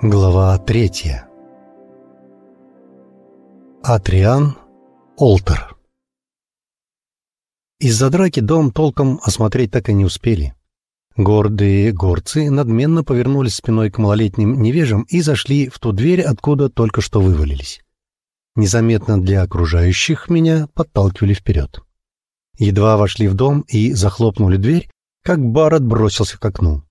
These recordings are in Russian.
Глава третья Атриан Олтер Из-за драки дом толком осмотреть так и не успели. Гордые горцы надменно повернулись спиной к малолетним невежам и зашли в ту дверь, откуда только что вывалились. Незаметно для окружающих меня подталкивали вперед. Едва вошли в дом и захлопнули дверь, как Барретт бросился к окну.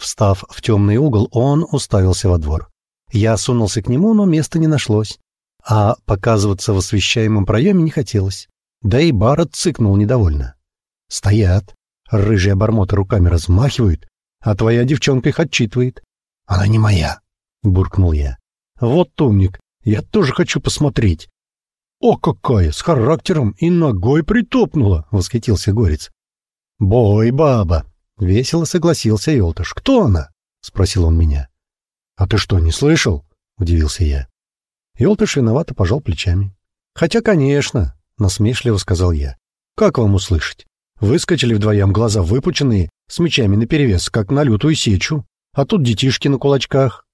Встав в темный угол, он уставился во двор. Я сунулся к нему, но места не нашлось. А показываться в освещаемом проеме не хотелось. Да и Барретт цыкнул недовольно. «Стоят. Рыжие обормоты руками размахивают, а твоя девчонка их отчитывает». «Она не моя», — буркнул я. «Вот умник. Я тоже хочу посмотреть». «О, какая! С характером и ногой притопнула!» — восхитился Горец. «Бой, баба!» Весело согласился Елтыш. «Кто она?» — спросил он меня. «А ты что, не слышал?» — удивился я. Елтыш виновато пожал плечами. «Хотя, конечно», — насмешливо сказал я. «Как вам услышать? Выскочили вдвоем глаза выпученные, с мечами наперевес, как на лютую сечу, а тут детишки на кулачках».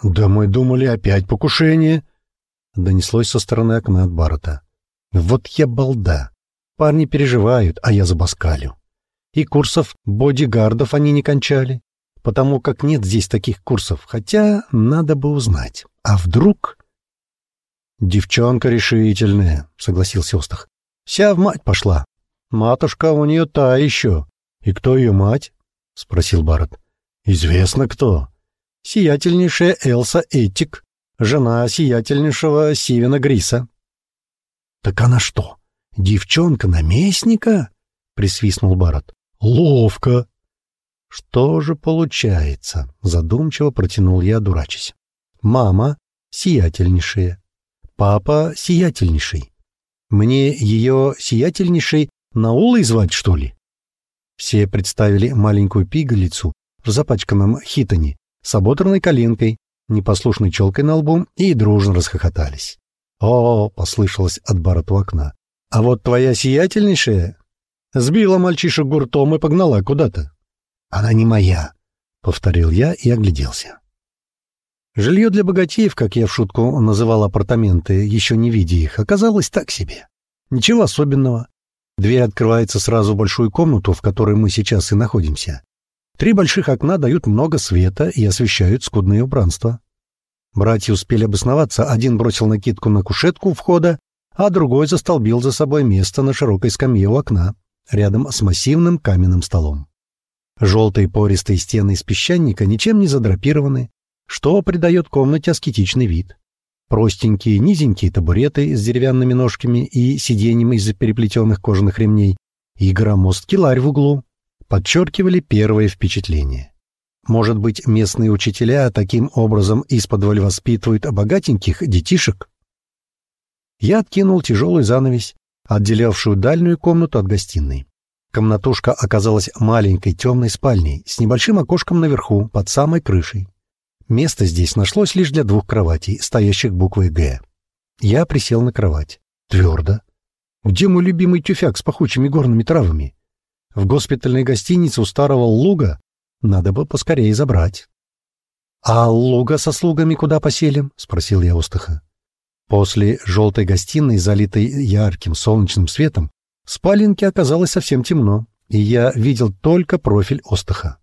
«Да мы думали, опять покушение», — донеслось со стороны окна от Баррета. «Вот я балда. Парни переживают, а я забаскалю и курсов бодигардов они не кончали, потому как нет здесь таких курсов, хотя надо бы узнать. А вдруг... «Девчонка решительная», — согласился Остах. «Вся в мать пошла. Матушка у нее та еще. И кто ее мать?» — спросил Барретт. «Известно кто. Сиятельнейшая Элса Этик, жена сиятельнейшего Сивена Гриса». «Так она что, девчонка наместника?» — присвистнул Барретт. Ловко. Что же получается? Задумчиво протянул я, дурачась. Мама сиятельнейшая. Папа сиятельнейший. Мне ее сиятельнейшей Наулой звать, что ли? Все представили маленькую пигалицу в запачканном хитоне с ободранной коленкой, непослушной челкой на лбу и дружно расхохотались. «О!» — послышалось от барот у окна. «А вот твоя сиятельнейшая Сбила мальчишек гуртом и погнала куда-то. «Она не моя», — повторил я и огляделся. Жилье для богатеев, как я в шутку называл апартаменты, еще не видя их, оказалось так себе. Ничего особенного. Дверь открывается сразу в большую комнату, в которой мы сейчас и находимся. Три больших окна дают много света и освещают скудное убранство. Братья успели обосноваться, один бросил накидку на кушетку у входа, а другой застолбил за собой место на широкой скамье у окна рядом с массивным каменным столом. Желтые пористые стены из песчаника ничем не задрапированы, что придает комнате аскетичный вид. Простенькие, низенькие табуреты с деревянными ножками и сиденьем из переплетенных кожаных ремней и громоздкий ларь в углу подчеркивали первое впечатление. Может быть, местные учителя таким образом из-под воспитывают богатеньких детишек? Я откинул тяжелую занавесь отделявшую дальнюю комнату от гостиной. Комнатушка оказалась маленькой темной спальней с небольшим окошком наверху, под самой крышей. Место здесь нашлось лишь для двух кроватей, стоящих буквой «Г». Я присел на кровать. Твердо. Где мой любимый тюфяк с пахучими горными травами? В госпитальной гостинице у старого Луга надо бы поскорее забрать. — А Луга со слугами куда поселим? — спросил я Остаха. После желтой гостиной, залитой ярким солнечным светом, в спаленке оказалось совсем темно, и я видел только профиль Остаха.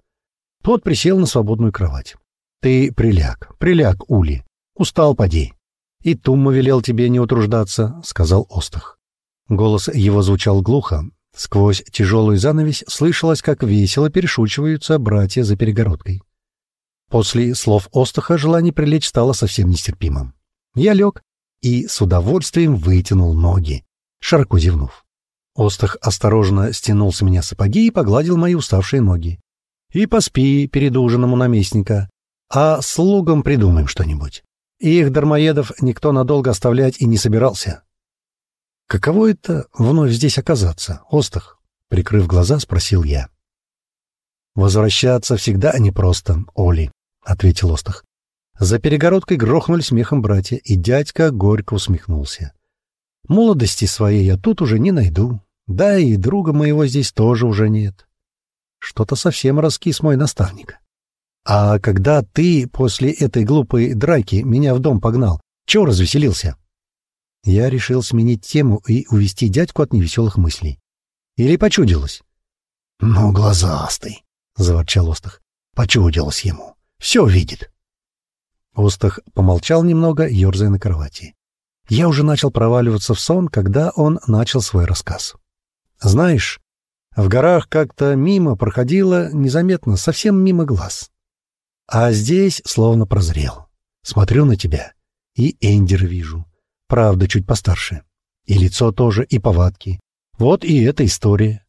Тот присел на свободную кровать. «Ты приляг, приляг, Ули. Устал, поди. И Тумма велел тебе не утруждаться», — сказал Остах. Голос его звучал глухо. Сквозь тяжелую занавесь слышалось, как весело перешучиваются братья за перегородкой. После слов Остаха желание прилечь стало совсем нестерпимым. Я лег и с удовольствием вытянул ноги, широко зевнув. Остах осторожно стянул с меня сапоги и погладил мои уставшие ноги. «И поспи перед ужином у наместника, а слугам придумаем что-нибудь. Их дармоедов никто надолго оставлять и не собирался». «Каково это вновь здесь оказаться, Остах?» — прикрыв глаза, спросил я. «Возвращаться всегда непросто, Оли», — ответил Остах. За перегородкой грохнули смехом братья, и дядька горько усмехнулся. «Молодости своей я тут уже не найду. Да и друга моего здесь тоже уже нет. Что-то совсем раскис мой наставник. А когда ты после этой глупой драки меня в дом погнал, чего развеселился? Я решил сменить тему и увести дядьку от невеселых мыслей. Или почудилось? — Ну, глазастый, — заворчал Остах. — Почудилось ему. Все видит. Остах помолчал немного, ерзая на кровати. Я уже начал проваливаться в сон, когда он начал свой рассказ. «Знаешь, в горах как-то мимо проходило незаметно, совсем мимо глаз. А здесь словно прозрел. Смотрю на тебя, и Эндер вижу. Правда, чуть постарше. И лицо тоже, и повадки. Вот и эта история.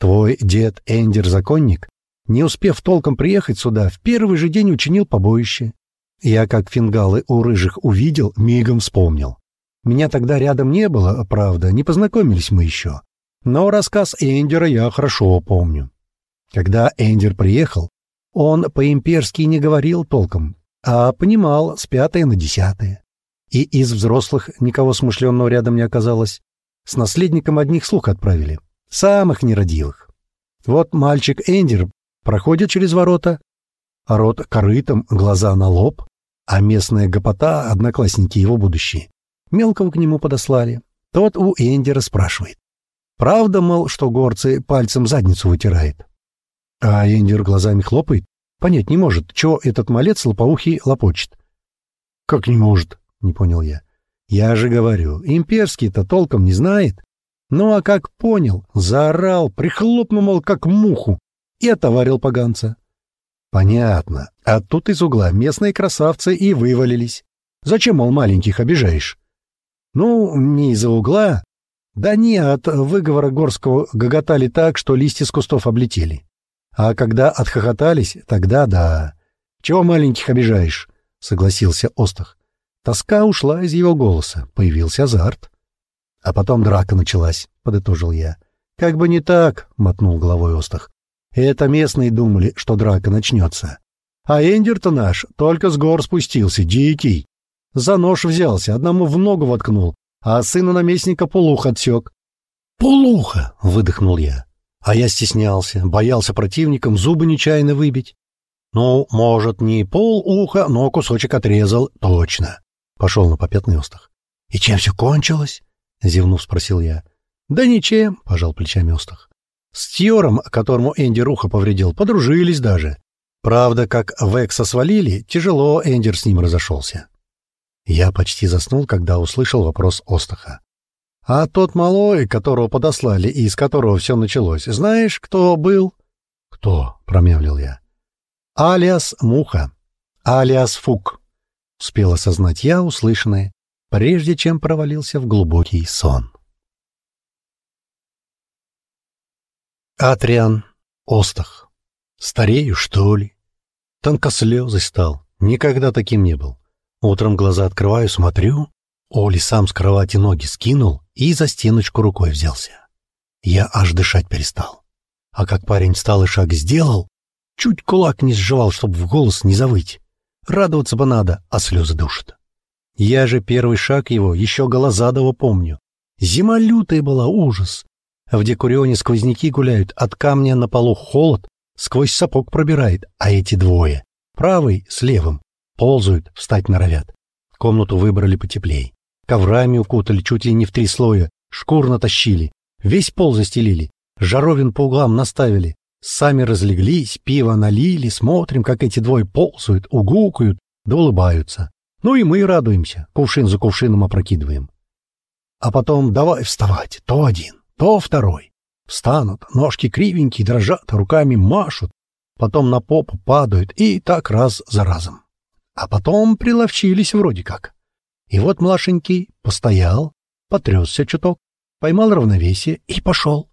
Твой дед Эндер-законник, не успев толком приехать сюда, в первый же день учинил побоище. Я, как фингалы у рыжих увидел, мигом вспомнил. Меня тогда рядом не было, правда, не познакомились мы еще. Но рассказ Эндера я хорошо помню. Когда Эндер приехал, он по-имперски не говорил толком, а понимал с пятое на десятое. И из взрослых никого смышленного рядом не оказалось. С наследником одних слух отправили. Самых нерадивых. Вот мальчик Эндер проходит через ворота, а рот корытом, глаза на лоб, а местная гопота, одноклассники его будущие, мелкого к нему подослали. Тот у Эндера спрашивает. Правда, мол, что горцы пальцем задницу вытирает? А Эндер глазами хлопает, понять не может, чего этот малец лопоухий лопочет. «Как не может?» — не понял я. «Я же говорю, имперский-то толком не знает. Ну а как понял, заорал, прихлопнул, мол, как муху, и отоварил поганца». «Понятно. А тут из угла местные красавцы и вывалились. Зачем, мол, маленьких обижаешь?» «Ну, не из-за угла. Да не, от выговора Горского гоготали так, что листья с кустов облетели. А когда отхохотались, тогда да. Чего маленьких обижаешь?» — согласился Остах. Тоска ушла из его голоса, появился азарт. А потом драка началась, подытожил я. Как бы не так, мотнул головой Остах. Это местные думали, что драка начнется. А Эндер-то наш только с гор спустился, дикий. За нож взялся, одному в ногу воткнул, а сына наместника полуха отсек. «Полуха!» — выдохнул я. А я стеснялся, боялся противникам зубы нечаянно выбить. Ну, может, не пол уха, но кусочек отрезал, точно. Пошел на попятный Остах. — И чем все кончилось? — зевнув, спросил я. — Да ничем, — пожал плечами Остах. С Тьором, которому Энди Руха повредил, подружились даже. Правда, как Векса свалили, тяжело Эндер с ним разошелся. Я почти заснул, когда услышал вопрос Остаха. «А тот малой, которого подослали и из которого все началось, знаешь, кто был?» «Кто?» — промямлил я. «Алиас Муха. Алиас Фук успел осознать я услышанное, прежде чем провалился в глубокий сон. Атриан, Остах. Старею, что ли? Тонкослезый стал. Никогда таким не был. Утром глаза открываю, смотрю. Оли сам с кровати ноги скинул и за стеночку рукой взялся. Я аж дышать перестал. А как парень встал и шаг сделал, чуть кулак не сживал, чтобы в голос не завыть. Радоваться бы надо, а слезы душат. Я же первый шаг его еще Голозадова помню. Зима лютая была, ужас. В Декурионе сквозняки гуляют, от камня на полу холод, сквозь сапог пробирает, а эти двое, правый с левым, ползают, встать норовят. Комнату выбрали потеплей. Коврами укутали чуть ли не в три слоя, шкур натащили, весь пол застелили, жаровин по углам наставили, Сами разлеглись, пиво налили, смотрим, как эти двое ползают, угукают, да улыбаются. Ну и мы радуемся, кувшин за кувшином опрокидываем. А потом давай вставать, то один, то второй. Встанут, ножки кривенькие, дрожат, руками машут, потом на попу падают, и так раз за разом. А потом приловчились вроде как. И вот младшенький постоял, потрясся чуток, поймал равновесие и пошел.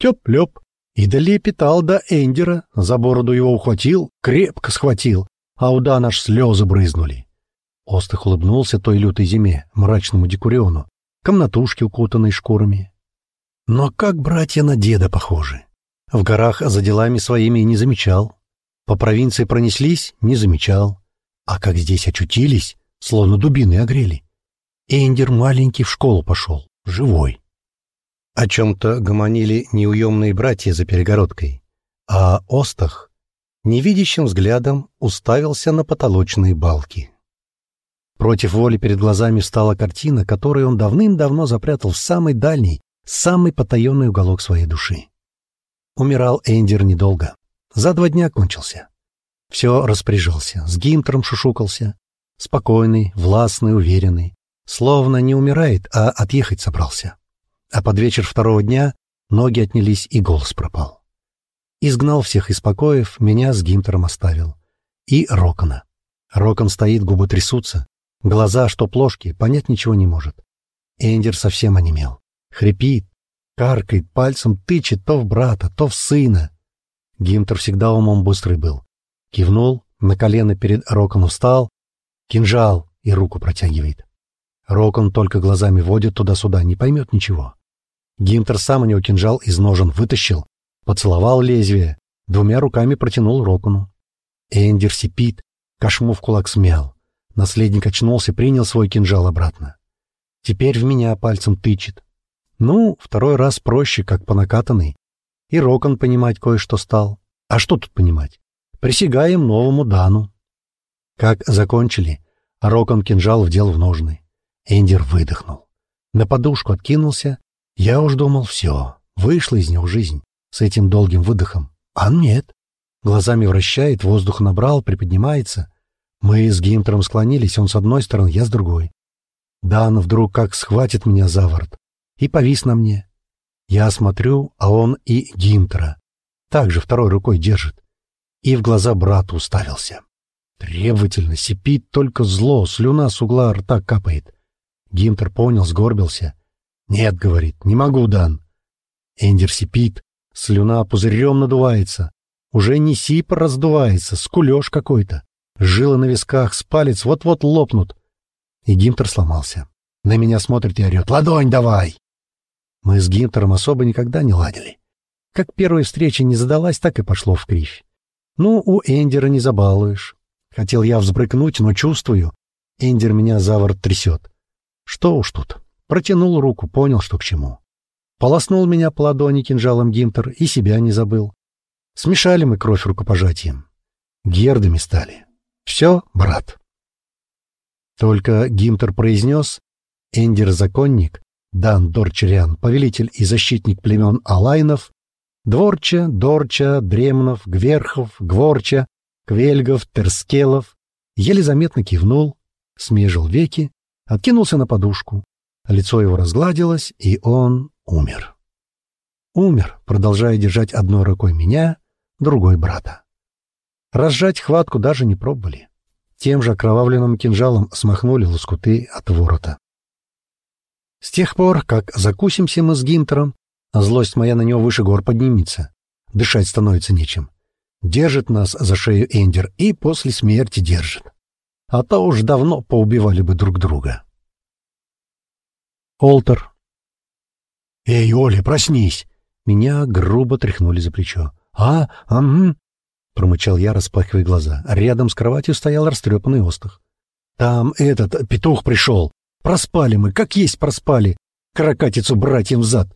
Тёп-лёп, и долепетал до Эндера, за бороду его ухватил, крепко схватил, а у Дана аж слезы брызнули. Остах улыбнулся той лютой зиме, мрачному декуриону, комнатушке, укутанной шкурами. Но как братья на деда похожи. В горах за делами своими не замечал. По провинции пронеслись — не замечал. А как здесь очутились, словно дубины огрели. Эндер маленький в школу пошел, живой. О чем-то гомонили неуемные братья за перегородкой, а Остах невидящим взглядом уставился на потолочные балки. Против воли перед глазами встала картина, которую он давным-давно запрятал в самый дальний, самый потаенный уголок своей души. Умирал Эндер недолго. За два дня кончился. Все распоряжался, с Гимтером шушукался. Спокойный, властный, уверенный. Словно не умирает, а отъехать собрался. А под вечер второго дня ноги отнялись и голос пропал. Изгнал всех из покоев, меня с Гимтером оставил. И Рокона. Рокон стоит, губы трясутся. Глаза, что плошки, понять ничего не может. Эндер совсем онемел. Хрипит, каркает, пальцем тычет то в брата, то в сына. Гимтер всегда умом быстрый был. Кивнул, на колено перед Роконом встал, кинжал и руку протягивает. Рокон только глазами водит туда-сюда, не поймет ничего. Гимтер сам у него кинжал из ножен вытащил, поцеловал лезвие, двумя руками протянул Рокону. Эндер сипит, кошму в кулак смял. Наследник очнулся, принял свой кинжал обратно. Теперь в меня пальцем тычет. Ну, второй раз проще, как по накатанной. И Рокон понимать кое-что стал. А что тут понимать? Присягаем новому Дану. Как закончили, Рокон кинжал вдел в ножны. Эндер выдохнул. На подушку откинулся. Я уж думал, все, вышла из него жизнь с этим долгим выдохом. А нет. Глазами вращает, воздух набрал, приподнимается. Мы с Гимтером склонились, он с одной стороны, я с другой. Дан вдруг как схватит меня за ворот и повис на мне. Я смотрю, а он и Гимтера также второй рукой держит. И в глаза брату уставился. Требовательно, сипит только зло, слюна с угла рта капает. Гимтер понял, сгорбился. «Нет», — говорит, — «не могу, Дан». Эндер сипит, слюна пузырем надувается. Уже не сип раздувается, скулеж какой-то. Жилы на висках, с палец вот-вот лопнут. И Гимтер сломался. На меня смотрит и орет. «Ладонь давай!» Мы с Гимтером особо никогда не ладили. Как первая встреча не задалась, так и пошло в кривь. Ну, у Эндера не забалуешь. Хотел я взбрыкнуть, но чувствую. Эндер меня за ворот трясет. Что уж тут. Протянул руку, понял, что к чему. Полоснул меня по ладони кинжалом Гимтер и себя не забыл. Смешали мы кровь рукопожатием. Гердами стали. Все, брат. Только Гимтер произнес, Эндер — законник, Дан Дорчерян, повелитель и защитник племен Алайнов, Дворча, Дорча, Дремнов, Гверхов, Гворча, Квельгов, Терскелов, еле заметно кивнул, смежил веки, откинулся на подушку. Лицо его разгладилось, и он умер. Умер, продолжая держать одной рукой меня, другой брата. Разжать хватку даже не пробовали. Тем же окровавленным кинжалом смахнули лоскуты от ворота. С тех пор, как закусимся мы с Гинтером, злость моя на него выше гор поднимется. Дышать становится нечем. Держит нас за шею Эндер и после смерти держит. А то уж давно поубивали бы друг друга. Олтер. «Эй, Оля, проснись!» Меня грубо тряхнули за плечо. «А? Ага. — промычал я, распахивая глаза. Рядом с кроватью стоял растрепанный остах. «Там этот петух пришел. Проспали мы, как есть проспали. Каракатицу братьям в зад».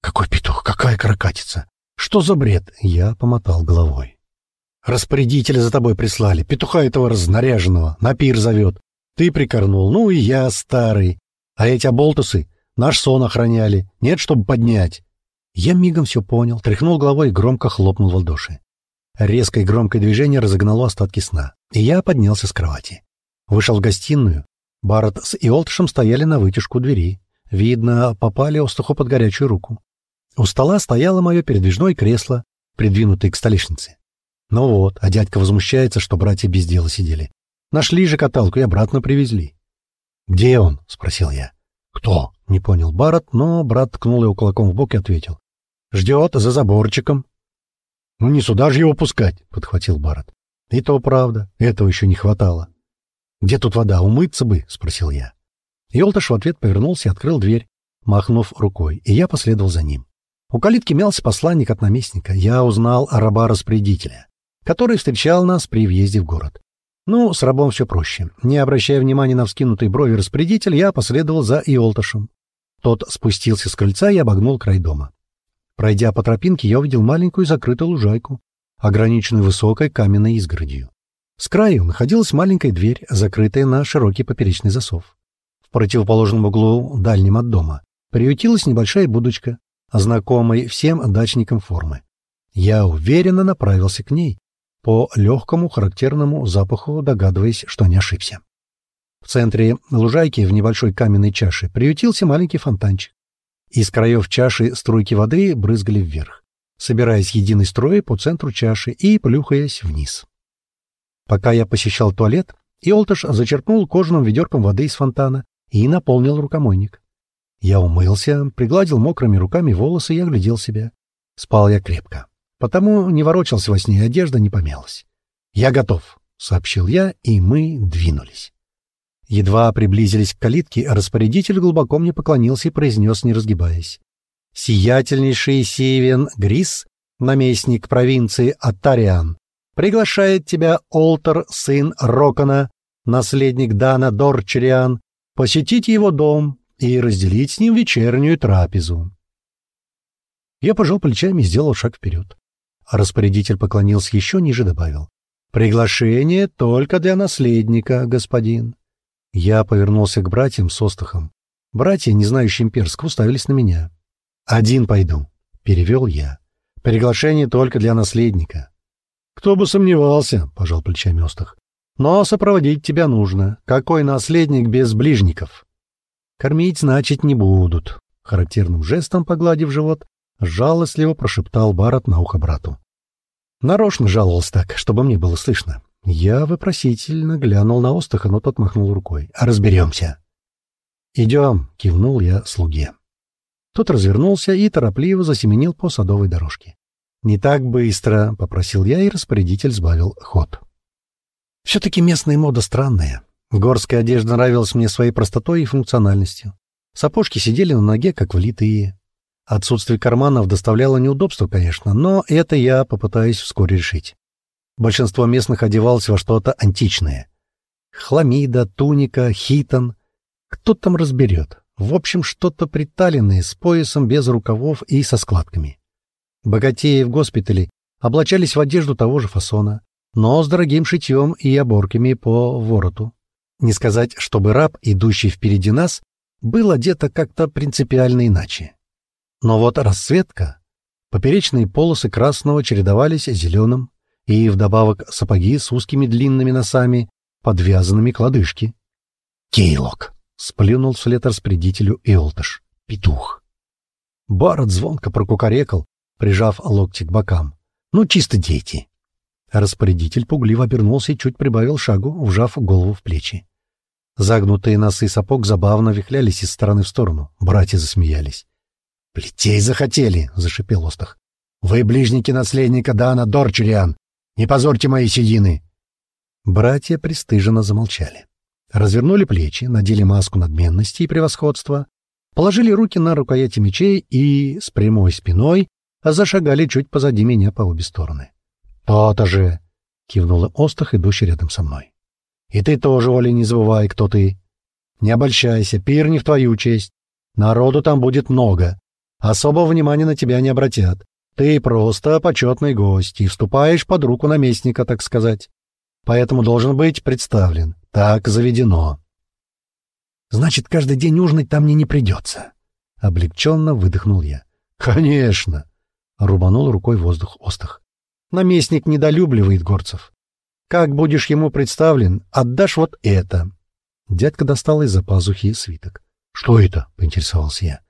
«Какой петух? Какая каракатица? Что за бред?» Я помотал головой. «Распорядителя за тобой прислали. Петуха этого разнаряженного. На пир зовет. Ты прикорнул. Ну и я старый. А эти оболтусы наш сон охраняли. Нет, чтобы поднять». Я мигом все понял, тряхнул головой и громко хлопнул в ладоши. Резкое громкое движение разогнало остатки сна, и я поднялся с кровати. Вышел в гостиную. Барретт с Иолтышем стояли на вытяжку двери. Видно, попали Остуху под горячую руку. У стола стояло мое передвижное кресло, придвинутое к столешнице. Ну вот, а дядька возмущается, что братья без дела сидели. Нашли же каталку и обратно привезли. «Где он?» — спросил я. «Кто?» — не понял Барретт, но брат ткнул его кулаком в бок и ответил. «Ждет за заборчиком». «Ну не сюда же его пускать», — подхватил Барретт. «И то правда, этого еще не хватало». «Где тут вода? Умыться бы?» — спросил я. Йолташ в ответ повернулся и открыл дверь, махнув рукой, и я последовал за ним. У калитки мялся посланник от наместника. Я узнал о раба-распорядителя, который встречал нас при въезде в город. Ну, с рабом все проще. Не обращая внимания на вскинутые брови распорядитель, я последовал за Иолташем. Тот спустился с крыльца и обогнул край дома. Пройдя по тропинке, я увидел маленькую закрытую лужайку. ограниченную высокой каменной изгородью. С краю находилась маленькая дверь, закрытая на широкий поперечный засов. В противоположном углу, дальнем от дома, приютилась небольшая будочка, знакомой всем дачникам формы. Я уверенно направился к ней, по легкому характерному запаху догадываясь, что не ошибся. В центре лужайки в небольшой каменной чаше приютился маленький фонтанчик. Из краев чаши струйки воды брызгали вверх, собираясь единой строей по центру чаши и плюхаясь вниз. Пока я посещал туалет, Иолташ зачерпнул кожаным ведерком воды из фонтана и наполнил рукомойник. Я умылся, пригладил мокрыми руками волосы и оглядел себя. Спал я крепко. Потому не ворочался во сне, одежда не помялась. «Я готов», — сообщил я, и мы двинулись. Едва приблизились к калитке, распорядитель глубоко мне поклонился и произнес, не разгибаясь. «Сиятельнейший Севен Грис, наместник провинции Атариан, приглашает тебя Олтер, сын Рокона, наследник Дана Дорчериан, посетить его дом и разделить с ним вечернюю трапезу». Я пожал плечами и сделал шаг вперед. А распорядитель поклонился еще ниже, добавил. «Приглашение только для наследника, господин». Я повернулся к братьям с остахом. Братья, не знающие имперского, уставились на меня. «Один пойду», — перевел я. «Приглашение только для наследника». «Кто бы сомневался», — пожал плечами Остах. «Но сопроводить тебя нужно. Какой наследник без ближников?» «Кормить, значит, не будут», — характерным жестом погладив живот, жалостливо прошептал Барат на ухо брату. Нарочно жаловался так, чтобы мне было слышно. Я вопросительно глянул на Остаха, но тот махнул рукой. «А разберемся». «Идем», — кивнул я слуге. Тот развернулся и торопливо засеменил по садовой дорожке. «Не так быстро», — попросил я, и распорядитель сбавил ход. Все-таки местная мода странная. Горская одежда нравилась мне своей простотой и функциональностью. Сапожки сидели на ноге, как влитые. Отсутствие карманов доставляло неудобства, конечно, но это я попытаюсь вскоре решить. Большинство местных одевалось во что-то античное. Хламида, туника, хитон. Кто там разберет? В общем, что-то приталенное, с поясом без рукавов и со складками. Богатеи в госпитале облачались в одежду того же фасона, но с дорогим шитьем и оборками по вороту. Не сказать, чтобы раб, идущий впереди нас, был одет как-то принципиально иначе. Но вот расцветка, поперечные полосы красного чередовались с зеленым, и вдобавок сапоги с узкими длинными носами, подвязанными к лодыжке. «Кейлок!» — сплюнул вслед распорядителю Иолташ. «Петух!» Барот звонко прокукарекал, прижав локти к бокам. «Ну, чисто дети!» Распорядитель пугливо обернулся и чуть прибавил шагу, вжав голову в плечи. Загнутые носы сапог забавно вихлялись из стороны в сторону. Братья засмеялись. «Плетей захотели!» — зашипел Остах. «Вы ближники наследника Дана Дорчериан! Не позорьте мои седины!» Братья пристыженно замолчали. Развернули плечи, надели маску надменности и превосходства, положили руки на рукояти мечей и, с прямой спиной, зашагали чуть позади меня по обе стороны. «То-то же!» — кивнула Остах, идущий рядом со мной. «И ты тоже, Оля, не забывай, кто ты. Не обольщайся, пир не в твою честь. Народу там будет много. Особого внимания на тебя не обратят. Ты просто почетный гость и вступаешь под руку наместника, так сказать. Поэтому должен быть представлен. Так заведено. Значит, каждый день ужинать там мне не придется. Облегченно выдохнул я. Конечно. Рубанул рукой воздух Остах. Наместник недолюбливает горцев. Как будешь ему представлен, отдашь вот это. Дядька достал из-за пазухи свиток. Что это? поинтересовался я.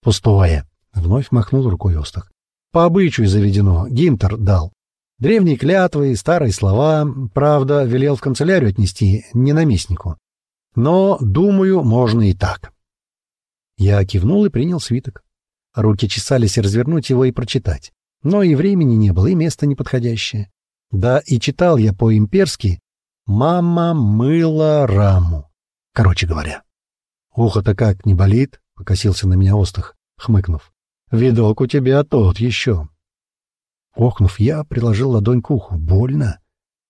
Пустое. Вновь махнул рукой Остах. По обычаю заведено, Гинтер дал. Древние клятвы, старые слова, правда, велел в канцелярию отнести, не наместнику. Но, думаю, можно и так. Я кивнул и принял свиток. Руки чесались развернуть его и прочитать. Но и времени не было, и место неподходящее. Да и читал я по-имперски «Мама мыла раму». Короче говоря. «Ухо-то как, не болит?» — покосился на меня Остах, хмыкнув. Видок у тебя тот еще. Охнув, я приложил ладонь к уху. Больно.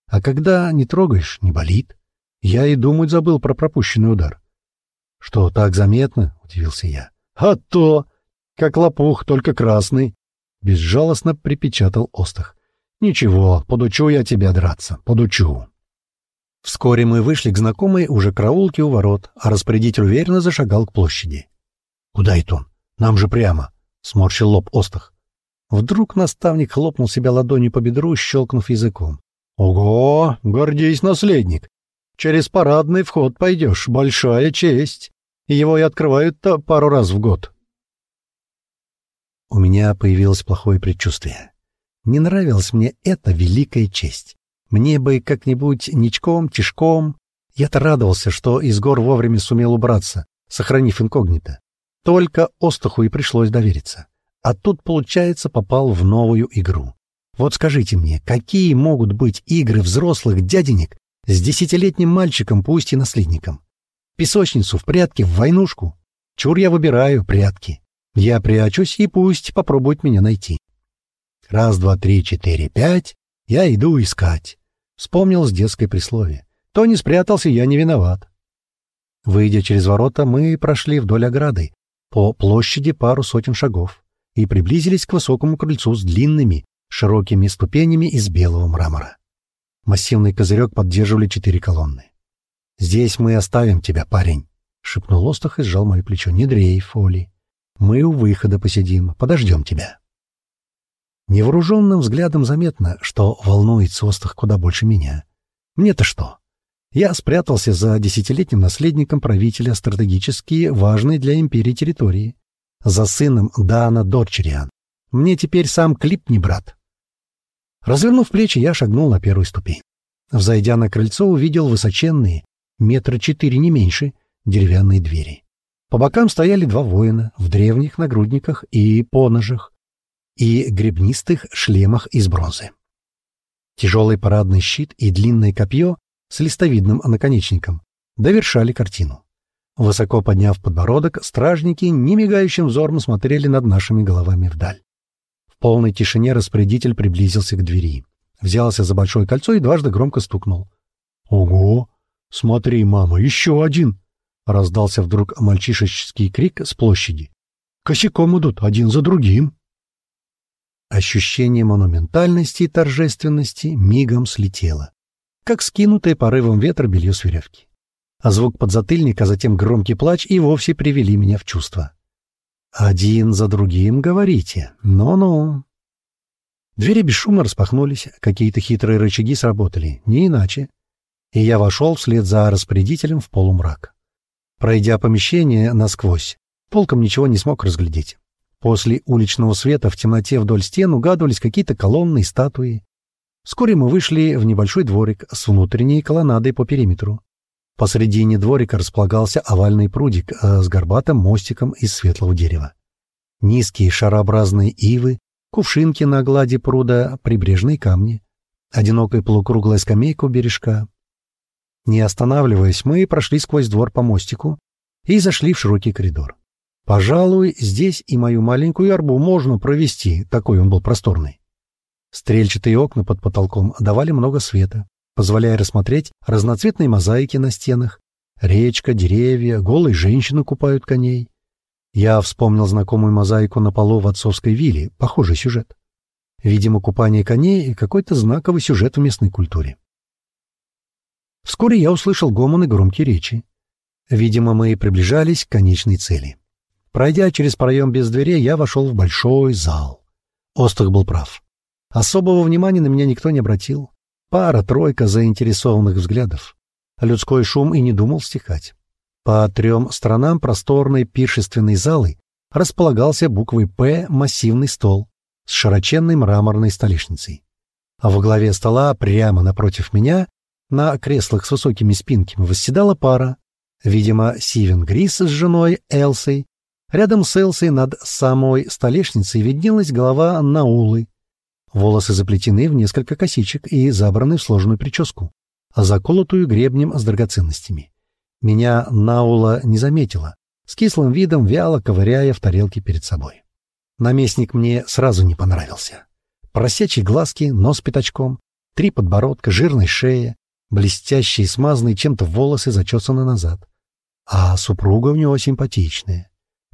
А когда не трогаешь, не болит. Я и думать забыл про пропущенный удар. — Что, так заметно? — удивился я. — А то! Как лопух, только красный! — безжалостно припечатал Остах. — Ничего, подучу я тебя драться, подучу. Вскоре мы вышли к знакомой уже караулке у ворот, а распорядитель уверенно зашагал к площади. «Куда это он? Нам же прямо!» — сморщил лоб Остах. Вдруг наставник хлопнул себя ладонью по бедру, щелкнув языком. «Ого! Гордись, наследник! Через парадный вход пойдешь, большая честь! Его и открывают-то пару раз в год!» У меня появилось плохое предчувствие. Не нравилась мне эта великая честь. Мне бы как-нибудь ничком, тишком. Я-то радовался, что из гор вовремя сумел убраться, сохранив инкогнито. Только Остаху и пришлось довериться. А тут, получается, попал в новую игру. Вот скажите мне, какие могут быть игры взрослых дяденек с десятилетним мальчиком, пусть и наследником? Песочницу, в прятки, в войнушку? Чур я выбираю прятки. Я прячусь, и пусть попробуют меня найти. Раз, два, три, четыре, пять. Я иду искать. Вспомнил с детской присловие. То не спрятался, я не виноват. Выйдя через ворота, мы прошли вдоль ограды, по площади пару сотен шагов, и приблизились к высокому крыльцу с длинными, широкими ступенями из белого мрамора. Массивный козырек поддерживали четыре колонны. «Здесь мы оставим тебя, парень», — шепнул Остах и сжал мое плечо. «Не дрейф, Оли. Мы у выхода посидим, подождем тебя». Невооруженным взглядом заметно, что волнует Состах куда больше меня. Мне-то что? Я спрятался за десятилетним наследником правителя стратегически важной для империи территории. За сыном Дана Дорчериан. Мне теперь сам клип не брат. Развернув плечи, я шагнул на первую ступень. Взойдя на крыльцо, увидел высоченные, метра четыре не меньше, деревянные двери. По бокам стояли два воина в древних нагрудниках и поножах, и гребнистых шлемах из бронзы. Тяжелый парадный щит и длинное копье с листовидным наконечником довершали картину. Высоко подняв подбородок, стражники немигающим взором смотрели над нашими головами вдаль. В полной тишине распорядитель приблизился к двери, взялся за большое кольцо и дважды громко стукнул. «Ого! Смотри, мама, еще один!» — раздался вдруг мальчишечский крик с площади. «Косяком идут, один за другим!» Ощущение монументальности и торжественности мигом слетело, как скинутое порывом ветра белье с веревки. А звук подзатыльника, а затем громкий плач и вовсе привели меня в чувство. «Один за другим говорите. Ну-ну». Двери бесшумно распахнулись, какие-то хитрые рычаги сработали, не иначе. И я вошел вслед за распорядителем в полумрак. Пройдя помещение насквозь, толком ничего не смог разглядеть. После уличного света в темноте вдоль стен угадывались какие-то колонны и статуи. Вскоре мы вышли в небольшой дворик с внутренней колоннадой по периметру. Посредине дворика располагался овальный прудик э, с горбатым мостиком из светлого дерева. Низкие шарообразные ивы, кувшинки на глади пруда, прибрежные камни, одинокая полукруглая скамейка у бережка. Не останавливаясь, мы прошли сквозь двор по мостику и зашли в широкий коридор. Пожалуй, здесь и мою маленькую арбу можно провести, такой он был просторный. Стрельчатые окна под потолком давали много света, позволяя рассмотреть разноцветные мозаики на стенах. Речка, деревья, голые женщины купают коней. Я вспомнил знакомую мозаику на полу в отцовской вилле, похожий сюжет. Видимо, купание коней какой-то знаковый сюжет в местной культуре. Вскоре я услышал гомон и громкие речи. Видимо, мы приближались к конечной цели. Пройдя через проем без дверей, я вошел в большой зал. Остах был прав. Особого внимания на меня никто не обратил. Пара-тройка заинтересованных взглядов. Людской шум и не думал стихать. По трем сторонам просторной пиршественной залы располагался буквой «П» массивный стол с широченной мраморной столешницей. А во главе стола, прямо напротив меня, на креслах с высокими спинками, восседала пара, видимо, Сивен Грис с женой Элсой Рядом с Элсой над самой столешницей виднелась голова Наулы. Волосы заплетены в несколько косичек и забраны в сложную прическу, заколотую гребнем с драгоценностями. Меня Наула не заметила, с кислым видом вяло ковыряя в тарелке перед собой. Наместник мне сразу не понравился. Просячие глазки, нос пятачком, три подбородка, жирная шея, блестящие, смазанные чем-то волосы зачесаны назад. А супруга у него симпатичная.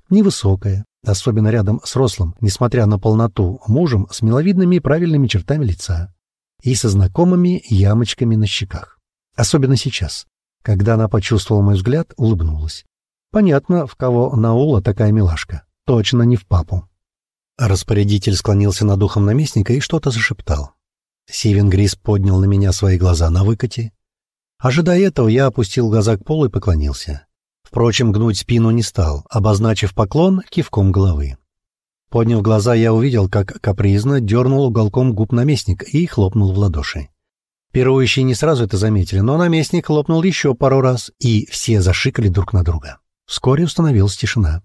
Невысокая, особенно рядом с рослым, несмотря на полноту, мужем с миловидными и правильными чертами лица. и со знакомыми ямочками на щеках. Особенно сейчас, когда она почувствовала мой взгляд, улыбнулась. Понятно, в кого Наула такая милашка. Точно не в папу. Распорядитель склонился над ухом наместника и что-то зашептал. Сивен Грис поднял на меня свои глаза на выкате. Ожидая этого, я опустил глаза к полу и поклонился. Впрочем, гнуть спину не стал, обозначив поклон кивком головы. Подняв глаза, я увидел, как капризно дернул уголком губ наместник и хлопнул в ладоши. Пирующие не сразу это заметили, но наместник хлопнул еще пару раз, и все зашикали друг на друга. Вскоре установилась тишина.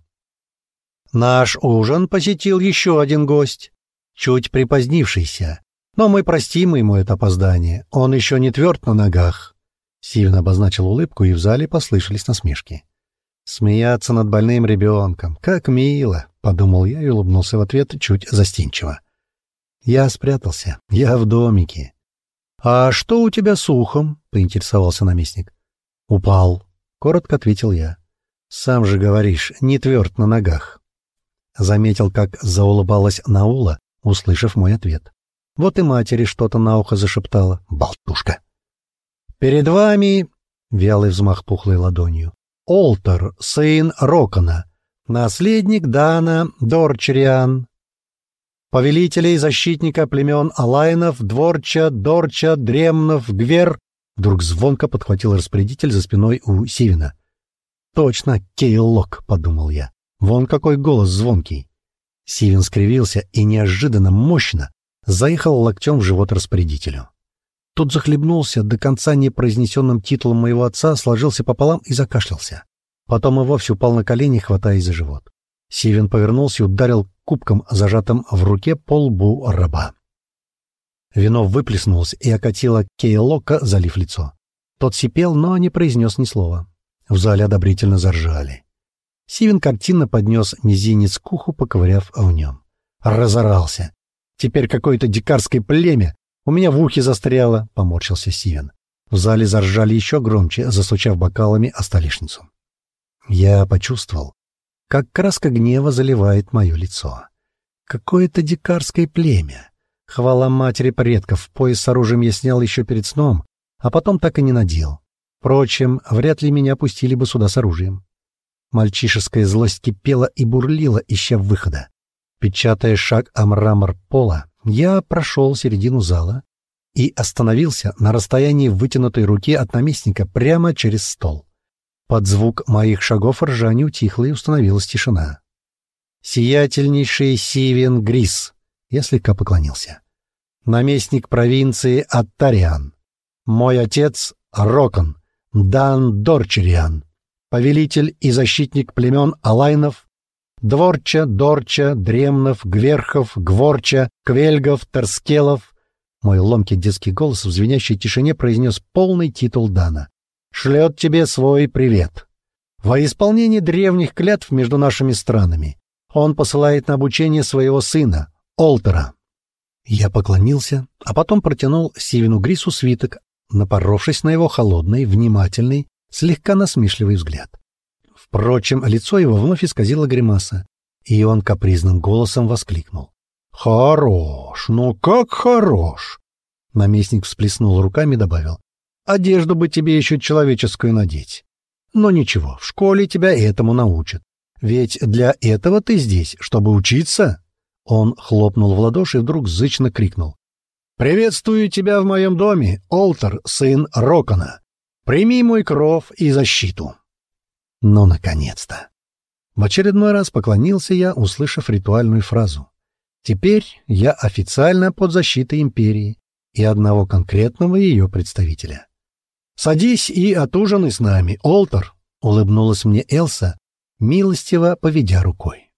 Наш ужин посетил еще один гость, чуть припозднившийся, но мы простим ему это опоздание, он еще не тверд на ногах. Сивен обозначил улыбку, и в зале послышались насмешки. Смеяться над больным ребенком, как мило, подумал я и улыбнулся в ответ чуть застенчиво. Я спрятался, я в домике. А что у тебя с ухом? поинтересовался наместник. Упал, коротко ответил я. Сам же говоришь, не тверд на ногах. Заметил, как заулыбалась Наула, услышав мой ответ. Вот и матери что-то на ухо зашептала. Болтушка. Перед вами, вялый взмах пухлой ладонью, Олтер, сын Рокона, наследник Дана Дорчериан, повелителя и защитника племен Алайнов, Дворча, Дорча, Дремнов, Гвер. Вдруг звонко подхватил распорядитель за спиной у Сивина. «Точно, Кейлок», — подумал я. «Вон какой голос звонкий». Сивин скривился и неожиданно мощно заехал локтем в живот распорядителю. Тот захлебнулся до конца непроизнесенным титулом моего отца, сложился пополам и закашлялся. Потом и вовсе упал на колени, хватаясь за живот. Сивин повернулся и ударил кубком, зажатым в руке по лбу раба. Вино выплеснулось и окатило Кейлока, залив лицо. Тот сипел, но не произнес ни слова. В зале одобрительно заржали. Сивин картинно поднес мизинец к уху, поковыряв в нем. Разорался. Теперь какое-то дикарское племя у меня в ухе застряло, — поморщился Сивен. В зале заржали еще громче, засучав бокалами о столешницу. Я почувствовал, как краска гнева заливает мое лицо. Какое-то дикарское племя. Хвала матери предков, пояс с оружием я снял еще перед сном, а потом так и не надел. Впрочем, вряд ли меня пустили бы сюда с оружием. Мальчишеская злость кипела и бурлила, ища выхода. Печатая шаг о мрамор пола, я прошел середину зала и остановился на расстоянии вытянутой руки от наместника прямо через стол. Под звук моих шагов ржание утихло и установилась тишина. «Сиятельнейший Сивен Грис», — я слегка поклонился. «Наместник провинции Аттариан. Мой отец Рокон, Дан Дорчериан, повелитель и защитник племен Алайнов, Дворча, Дорча, Дремнов, Гверхов, Гворча, Квельгов, Терскелов. Мой ломкий детский голос в звенящей тишине произнес полный титул Дана. «Шлет тебе свой привет. Во исполнение древних клятв между нашими странами он посылает на обучение своего сына, Олтера». Я поклонился, а потом протянул Сивину Грису свиток, напоровшись на его холодный, внимательный, слегка насмешливый взгляд. Впрочем, лицо его вновь исказило гримаса, и он капризным голосом воскликнул. «Хорош! Ну как хорош!» Наместник всплеснул руками и добавил. «Одежду бы тебе еще человеческую надеть. Но ничего, в школе тебя этому научат. Ведь для этого ты здесь, чтобы учиться?» Он хлопнул в ладоши и вдруг зычно крикнул. «Приветствую тебя в моем доме, Олтер, сын Рокона. Прими мой кров и защиту». Ну, наконец-то! В очередной раз поклонился я, услышав ритуальную фразу. Теперь я официально под защитой империи и одного конкретного ее представителя. «Садись и отужинай с нами, Олтер!» — улыбнулась мне Элса, милостиво поведя рукой.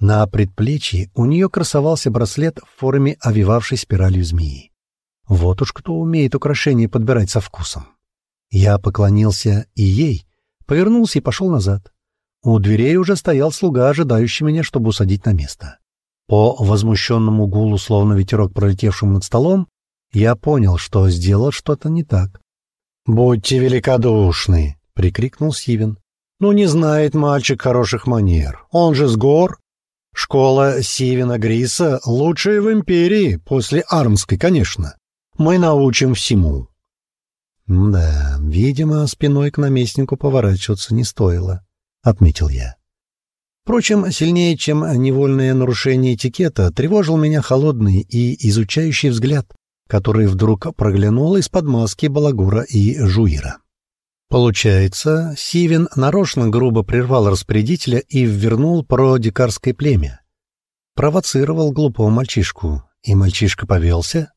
На предплечье у нее красовался браслет в форме овивавшей спиралью змеи. Вот уж кто умеет украшения подбирать со вкусом. Я поклонился и ей, повернулся и пошел назад. У дверей уже стоял слуга, ожидающий меня, чтобы усадить на место. По возмущенному гулу, словно ветерок, пролетевшему над столом, я понял, что сделал что-то не так. «Будьте великодушны!» — прикрикнул Сивен. «Ну, не знает мальчик хороших манер. Он же с гор. Школа Сивена Гриса лучшая в империи, после Армской, конечно. мы научим всему». «Да, видимо, спиной к наместнику поворачиваться не стоило», — отметил я. Впрочем, сильнее, чем невольное нарушение этикета, тревожил меня холодный и изучающий взгляд, который вдруг проглянул из-под маски Балагура и Жуира. Получается, Сивин нарочно грубо прервал распорядителя и ввернул про дикарское племя. Провоцировал глупого мальчишку, и мальчишка повелся.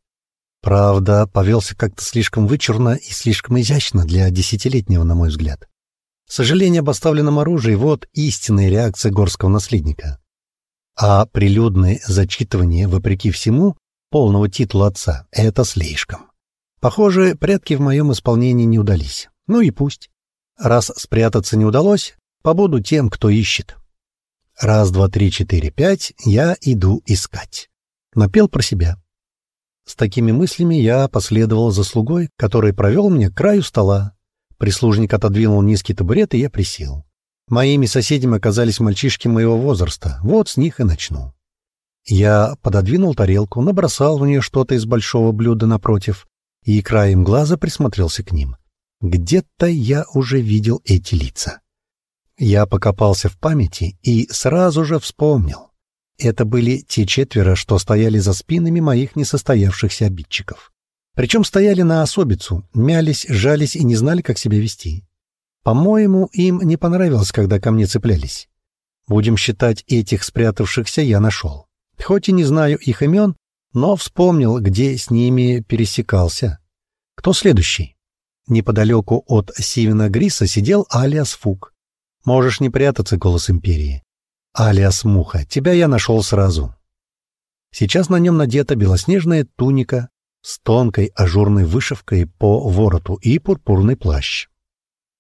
Правда, повелся как-то слишком вычурно и слишком изящно для десятилетнего, на мой взгляд. Сожаление об оставленном оружии — вот истинная реакция горского наследника. А прилюдное зачитывание, вопреки всему, полного титула отца — это слишком. Похоже, предки в моем исполнении не удались. Ну и пусть. Раз спрятаться не удалось, побуду тем, кто ищет. Раз, два, три, четыре, пять, я иду искать. Напел про себя. С такими мыслями я последовал за слугой, который провел мне к краю стола, Прислужник отодвинул низкий табурет, и я присел. Моими соседями оказались мальчишки моего возраста. Вот с них и начну. Я пододвинул тарелку, набросал в нее что-то из большого блюда напротив и краем глаза присмотрелся к ним. Где-то я уже видел эти лица. Я покопался в памяти и сразу же вспомнил. Это были те четверо, что стояли за спинами моих несостоявшихся обидчиков. Причем стояли на особицу, мялись, жались и не знали, как себя вести. По-моему, им не понравилось, когда ко мне цеплялись. Будем считать, этих спрятавшихся я нашел. Хоть и не знаю их имен, но вспомнил, где с ними пересекался. Кто следующий? Неподалеку от Сивина Гриса сидел Алиас Фук. Можешь не прятаться, голос Империи. Алиас Муха, тебя я нашел сразу. Сейчас на нем надета белоснежная туника, с тонкой ажурной вышивкой по вороту и пурпурный плащ.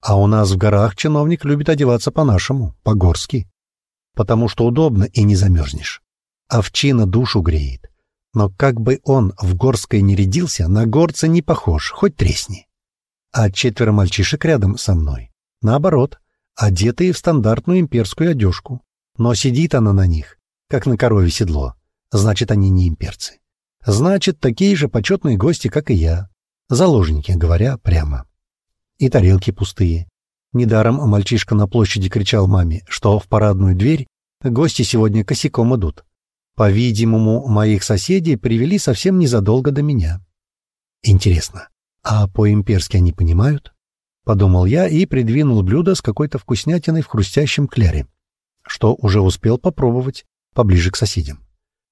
А у нас в горах чиновник любит одеваться по-нашему, по-горски, потому что удобно и не замерзнешь. Овчина душу греет. Но как бы он в горской не рядился, на горца не похож, хоть тресни. А четверо мальчишек рядом со мной. Наоборот, одетые в стандартную имперскую одежку. Но сидит она на них, как на корове седло. Значит, они не имперцы. Значит, такие же почетные гости, как и я. Заложники, говоря прямо. И тарелки пустые. Недаром мальчишка на площади кричал маме, что в парадную дверь гости сегодня косяком идут. По-видимому, моих соседей привели совсем незадолго до меня. Интересно, а по-имперски они понимают? Подумал я и придвинул блюдо с какой-то вкуснятиной в хрустящем кляре, что уже успел попробовать поближе к соседям.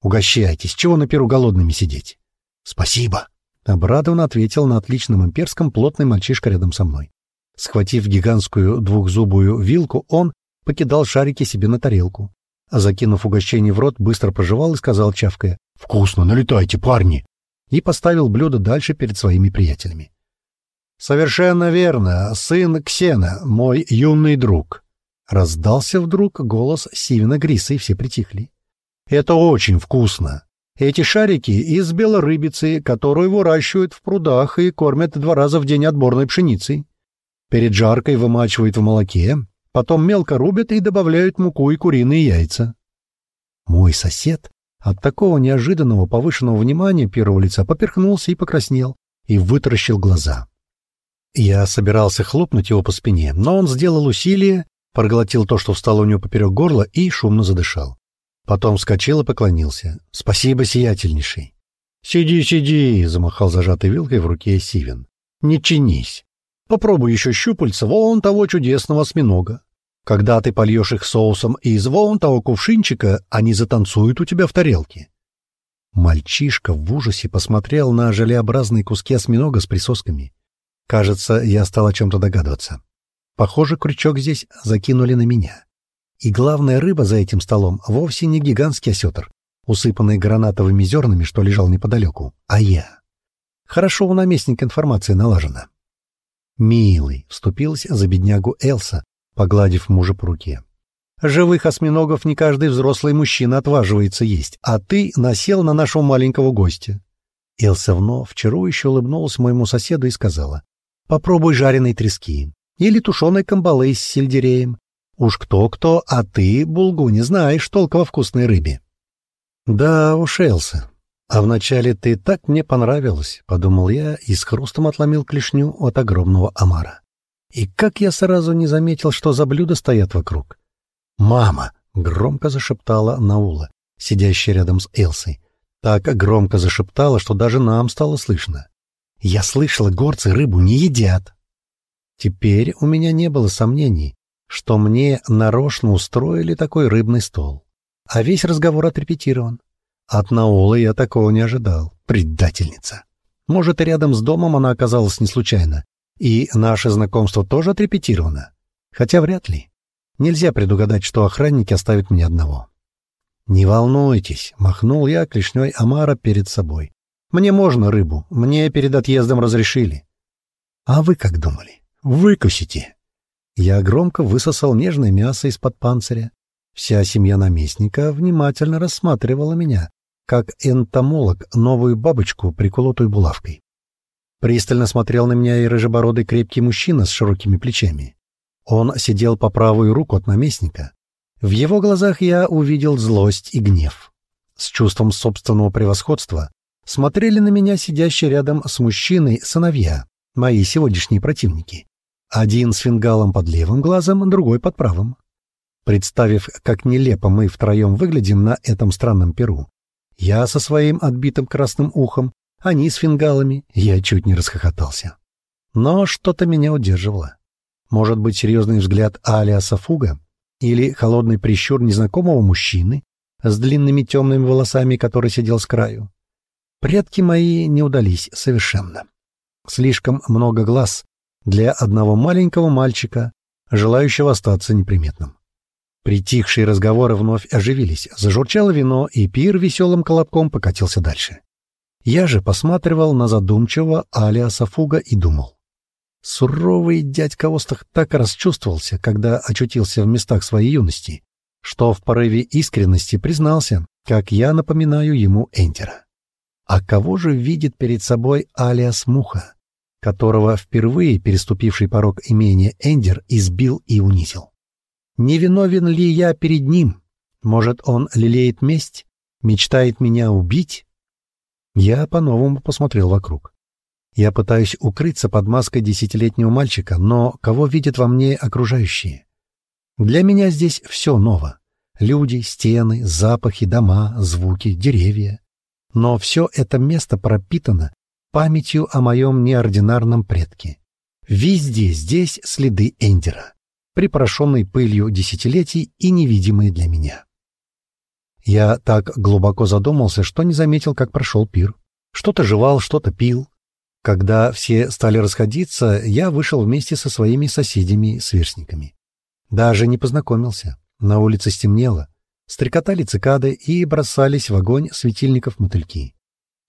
Угощайтесь, чего на перу голодными сидеть? Спасибо, обрадованно ответил на отличном имперском плотный мальчишка рядом со мной. Схватив гигантскую двухзубую вилку, он покидал шарики себе на тарелку. А закинув угощение в рот, быстро прожевал и сказал, чавкая, «Вкусно, налетайте, парни!» и поставил блюдо дальше перед своими приятелями. «Совершенно верно, сын Ксена, мой юный друг!» Раздался вдруг голос Сивина Гриса, и все притихли. Это очень вкусно. Эти шарики из белорыбицы, которую выращивают в прудах и кормят два раза в день отборной пшеницей. Перед жаркой вымачивают в молоке, потом мелко рубят и добавляют муку и куриные яйца. Мой сосед от такого неожиданного повышенного внимания первого лица поперхнулся и покраснел, и вытаращил глаза. Я собирался хлопнуть его по спине, но он сделал усилие, проглотил то, что встало у него поперек горла, и шумно задышал. Потом вскочил и поклонился. «Спасибо, сиятельнейший». «Сиди, сиди!» — замахал зажатой вилкой в руке Сивен. «Не чинись. Попробуй еще щупальца вон того чудесного осьминога. Когда ты польешь их соусом из вон того кувшинчика, они затанцуют у тебя в тарелке». Мальчишка в ужасе посмотрел на желеобразные куски осьминога с присосками. Кажется, я стал о чем-то догадываться. Похоже, крючок здесь закинули на меня. И главная рыба за этим столом вовсе не гигантский осетр, усыпанный гранатовыми зернами, что лежал неподалеку, а я. Хорошо у наместника информация налажена. «Милый», — вступилась за беднягу Элса, погладив мужа по руке. «Живых осьминогов не каждый взрослый мужчина отваживается есть, а ты насел на нашего маленького гостя». Элса вновь чарующе улыбнулась моему соседу и сказала, «Попробуй жареной трески или тушеной камбалы с сельдереем, Уж кто-кто, а ты, Булгу, не знаешь толка во вкусной рыбе. Да уж, Элса. «А вначале ты так мне понравилась», — подумал я и с хрустом отломил клешню от огромного омара. И как я сразу не заметил, что за блюда стоят вокруг. «Мама!» — громко зашептала Наула, сидящая рядом с Элсой. Так громко зашептала, что даже нам стало слышно. «Я слышала, горцы рыбу не едят!» Теперь у меня не было сомнений, что мне нарочно устроили такой рыбный стол. А весь разговор отрепетирован. От Наолы я такого не ожидал. Предательница. Может, и рядом с домом она оказалась не случайно. И наше знакомство тоже отрепетировано. Хотя вряд ли. Нельзя предугадать, что охранники оставят меня одного. «Не волнуйтесь», — махнул я клешней Амара перед собой. «Мне можно рыбу. Мне перед отъездом разрешили». «А вы как думали? Выкусите». Я громко высосал нежное мясо из-под панциря. Вся семья наместника внимательно рассматривала меня, как энтомолог новую бабочку, приколотую булавкой. Пристально смотрел на меня и рыжебородый крепкий мужчина с широкими плечами. Он сидел по правую руку от наместника. В его глазах я увидел злость и гнев. С чувством собственного превосходства смотрели на меня сидящие рядом с мужчиной сыновья, мои сегодняшние противники. Один с фингалом под левым глазом, другой под правым. Представив, как нелепо мы втроем выглядим на этом странном перу, я со своим отбитым красным ухом, они с фингалами, я чуть не расхохотался. Но что-то меня удерживало. Может быть, серьезный взгляд Алиаса Фуга или холодный прищур незнакомого мужчины с длинными темными волосами, который сидел с краю. Предки мои не удались совершенно. Слишком много глаз для одного маленького мальчика, желающего остаться неприметным. Притихшие разговоры вновь оживились, зажурчало вино, и пир веселым колобком покатился дальше. Я же посматривал на задумчивого Алиаса Фуга и думал. Суровый дядька Остах так расчувствовался, когда очутился в местах своей юности, что в порыве искренности признался, как я напоминаю ему Энтера. А кого же видит перед собой Алиас Муха, которого впервые переступивший порог имения Эндер избил и унизил? Не виновен ли я перед ним? Может, он лелеет месть? Мечтает меня убить? Я по-новому посмотрел вокруг. Я пытаюсь укрыться под маской десятилетнего мальчика, но кого видят во мне окружающие? Для меня здесь все ново. Люди, стены, запахи, дома, звуки, деревья. Но все это место пропитано памятью о моем неординарном предке. Везде здесь следы Эндера припорошенный пылью десятилетий и невидимый для меня. Я так глубоко задумался, что не заметил, как прошел пир. Что-то жевал, что-то пил. Когда все стали расходиться, я вышел вместе со своими соседями-сверстниками. Даже не познакомился. На улице стемнело. Стрекотали цикады и бросались в огонь светильников мотыльки.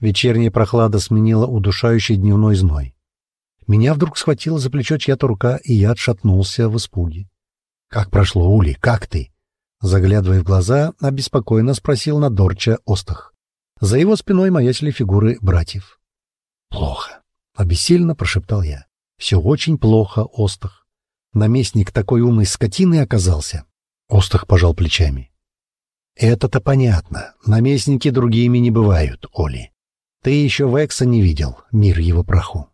Вечерняя прохлада сменила удушающий дневной зной. Меня вдруг схватила за плечо чья-то рука, и я отшатнулся в испуге. «Как прошло, Ули? Как ты?» Заглядывая в глаза, обеспокоенно спросил Надорча Остах. За его спиной маячили фигуры братьев. «Плохо», — обессильно прошептал я. «Все очень плохо, Остах. Наместник такой умной скотины оказался». Остах пожал плечами. «Это-то понятно. Наместники другими не бывают, Оли. Ты еще Векса не видел, мир его праху.